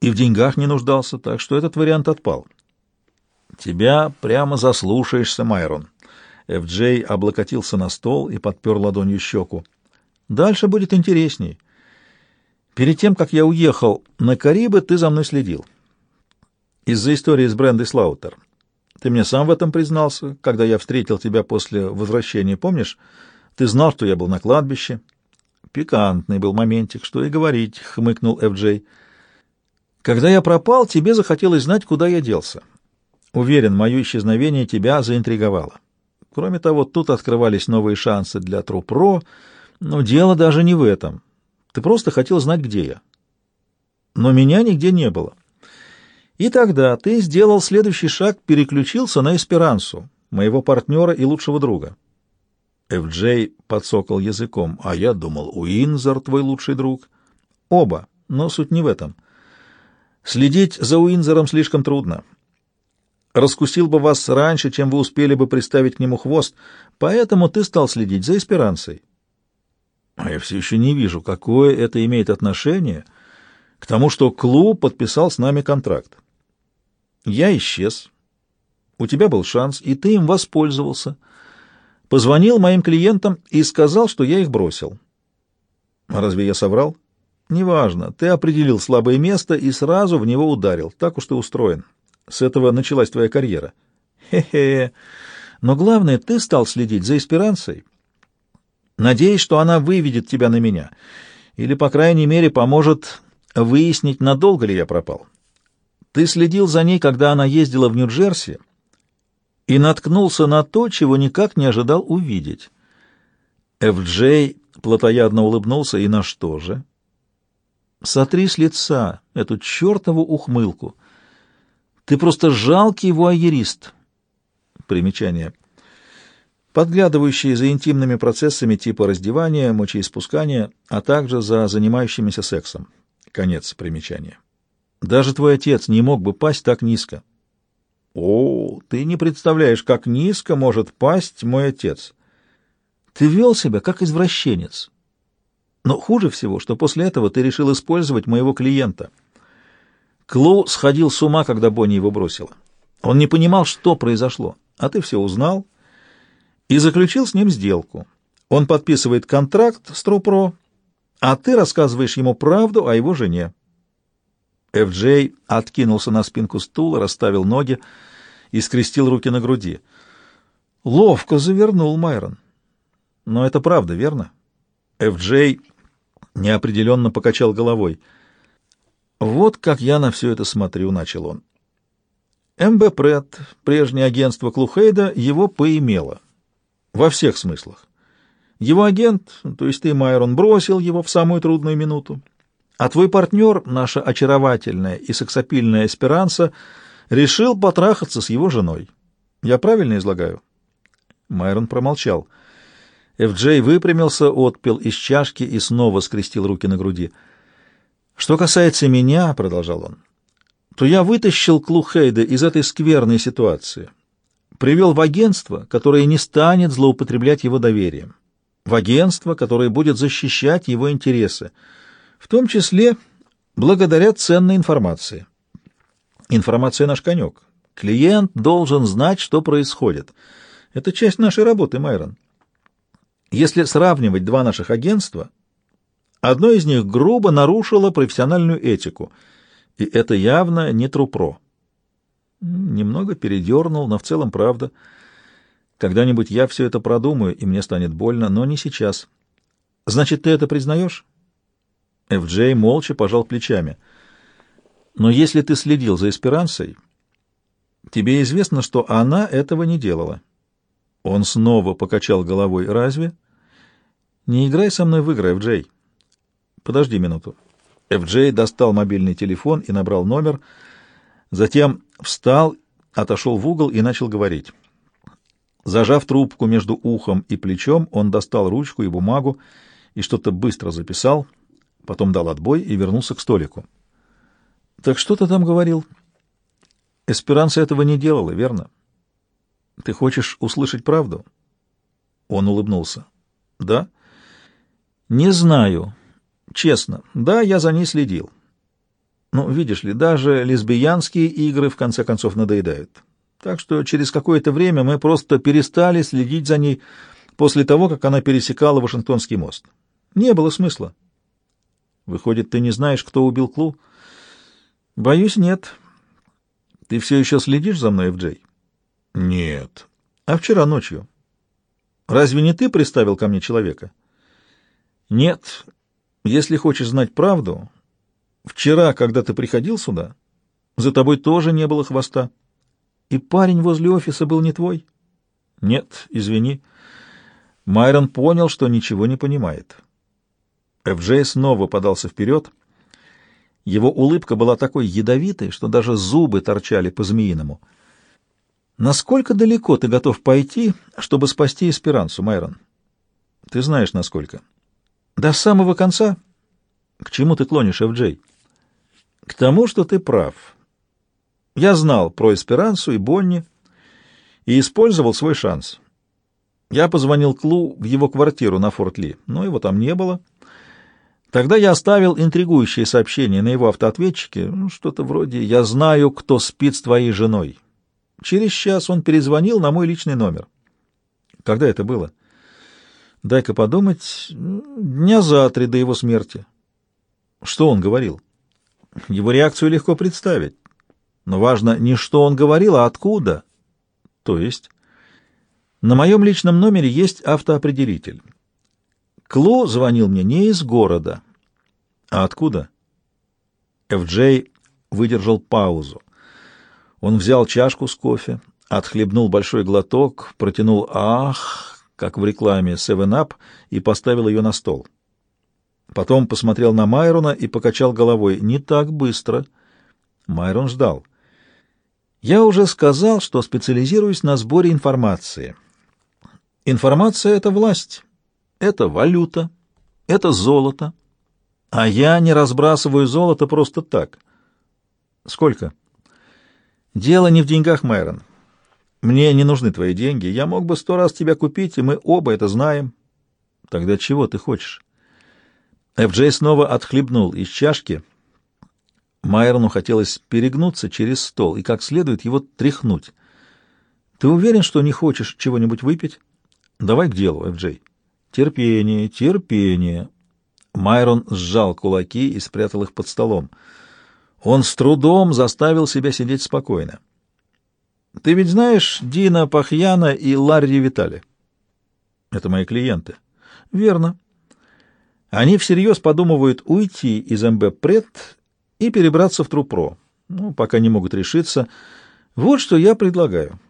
и в деньгах не нуждался, так что этот вариант отпал. Тебя прямо заслушаешься, Майрон. Эф-Джей облокотился на стол и подпер ладонью щеку. Дальше будет интересней. Перед тем, как я уехал на Карибы, ты за мной следил. Из-за истории с Брендой Слаутер. Ты мне сам в этом признался, когда я встретил тебя после возвращения, помнишь? Ты знал, что я был на кладбище. Пикантный был моментик, что и говорить, — хмыкнул Эф-Джей. Когда я пропал, тебе захотелось знать, куда я делся. Уверен, мое исчезновение тебя заинтриговало. Кроме того, тут открывались новые шансы для Трупро, но дело даже не в этом. Ты просто хотел знать, где я. Но меня нигде не было. И тогда ты сделал следующий шаг, переключился на Эсперансу, моего партнера и лучшего друга. Эф-Джей подсокал языком. А я думал, Уинзор твой лучший друг. Оба, но суть не в этом. Следить за Уинзором слишком трудно раскусил бы вас раньше, чем вы успели бы приставить к нему хвост, поэтому ты стал следить за эсперанцей. А я все еще не вижу, какое это имеет отношение к тому, что клуб подписал с нами контракт. Я исчез. У тебя был шанс, и ты им воспользовался. Позвонил моим клиентам и сказал, что я их бросил. А разве я соврал? Неважно. Ты определил слабое место и сразу в него ударил. Так уж ты устроен. С этого началась твоя карьера. Хе-хе. Но главное, ты стал следить за эсперанцей. Надеюсь, что она выведет тебя на меня. Или, по крайней мере, поможет выяснить, надолго ли я пропал. Ты следил за ней, когда она ездила в Нью-Джерси, и наткнулся на то, чего никак не ожидал увидеть. Эф-Джей плотоядно улыбнулся, и на что же? Сотри с лица эту чертову ухмылку — ты просто жалкий вуайерист. Примечание. Подглядывающий за интимными процессами типа раздевания, мочеиспускания, а также за занимающимися сексом. Конец примечания. Даже твой отец не мог бы пасть так низко. О, ты не представляешь, как низко может пасть мой отец. Ты вел себя как извращенец. Но хуже всего, что после этого ты решил использовать моего клиента — Клоу сходил с ума, когда Бонни его бросила. Он не понимал, что произошло, а ты все узнал и заключил с ним сделку. Он подписывает контракт с Трупро, а ты рассказываешь ему правду о его жене. Эф-Джей откинулся на спинку стула, расставил ноги и скрестил руки на груди. Ловко завернул Майрон. Но это правда, верно? Эф-Джей неопределенно покачал головой — «Вот как я на все это смотрю», — начал он. МБ Пред, прежнее агентство Клухейда, его поимело. Во всех смыслах. Его агент, то есть ты, Майрон, бросил его в самую трудную минуту. А твой партнер, наша очаровательная и сексапильная Эсперанса, решил потрахаться с его женой. Я правильно излагаю?» Майрон промолчал. Эф-Джей выпрямился, отпил из чашки и снова скрестил руки на груди — что касается меня, — продолжал он, — то я вытащил Клухейда из этой скверной ситуации, привел в агентство, которое не станет злоупотреблять его доверием, в агентство, которое будет защищать его интересы, в том числе благодаря ценной информации. Информация — наш конек. Клиент должен знать, что происходит. Это часть нашей работы, Майрон. Если сравнивать два наших агентства — Одно из них грубо нарушило профессиональную этику, и это явно не Трупро. Немного передернул, но в целом правда. Когда-нибудь я все это продумаю, и мне станет больно, но не сейчас. Значит, ты это признаешь? Эф-Джей молча пожал плечами. Но если ты следил за Эсперансой, тебе известно, что она этого не делала. Он снова покачал головой. Разве? Не играй со мной в игры, Эф-Джей. Подожди минуту. Эф-Джей достал мобильный телефон и набрал номер, затем встал, отошел в угол и начал говорить. Зажав трубку между ухом и плечом, он достал ручку и бумагу и что-то быстро записал, потом дал отбой и вернулся к столику. «Так что ты там говорил?» «Эсперанца этого не делала, верно?» «Ты хочешь услышать правду?» Он улыбнулся. «Да?» «Не знаю, Честно, да, я за ней следил. Ну, видишь ли, даже лесбиянские игры в конце концов надоедают. Так что через какое-то время мы просто перестали следить за ней после того, как она пересекала Вашингтонский мост. Не было смысла. Выходит, ты не знаешь, кто убил Клу? Боюсь, нет. Ты все еще следишь за мной, Джей? Нет. А вчера ночью? Разве не ты приставил ко мне человека? Нет. Если хочешь знать правду, вчера, когда ты приходил сюда, за тобой тоже не было хвоста. И парень возле офиса был не твой? Нет, извини. Майрон понял, что ничего не понимает. Эф-Джей снова подался вперед. Его улыбка была такой ядовитой, что даже зубы торчали по-змеиному. «Насколько далеко ты готов пойти, чтобы спасти Эсперансу, Майрон?» «Ты знаешь, насколько». «До самого конца?» «К чему ты клонишь, Эф-Джей?» «К тому, что ты прав. Я знал про Эсперансу и Бонни и использовал свой шанс. Я позвонил Клу в его квартиру на Форт Ли, но его там не было». Тогда я оставил интригующее сообщение на его автоответчике, ну, что-то вроде «Я знаю, кто спит с твоей женой». Через час он перезвонил на мой личный номер. Когда это было? Дай-ка подумать, дня за три до его смерти. Что он говорил? Его реакцию легко представить. Но важно не что он говорил, а откуда. То есть, на моем личном номере есть автоопределитель. Кло звонил мне не из города. А откуда? Эф-Джей выдержал паузу. Он взял чашку с кофе, отхлебнул большой глоток, протянул «ах», как в рекламе Seven Up, и поставил ее на стол. Потом посмотрел на Майрона и покачал головой. «Не так быстро». Майрон ждал. «Я уже сказал, что специализируюсь на сборе информации. Информация — это власть» это валюта, это золото. А я не разбрасываю золото просто так. Сколько? Дело не в деньгах, Майрон. Мне не нужны твои деньги. Я мог бы сто раз тебя купить, и мы оба это знаем. Тогда чего ты хочешь? Эф-Джей снова отхлебнул из чашки. Майрону хотелось перегнуться через стол и как следует его тряхнуть. Ты уверен, что не хочешь чего-нибудь выпить? Давай к делу, Эф-Джей. Терпение, терпение. Майрон сжал кулаки и спрятал их под столом. Он с трудом заставил себя сидеть спокойно. Ты ведь знаешь Дина Пахьяна и Ларри Витали? Это мои клиенты. Верно. Они всерьез подумывают уйти из МБ Пред и перебраться в Трупро. Ну, пока не могут решиться. Вот что я предлагаю.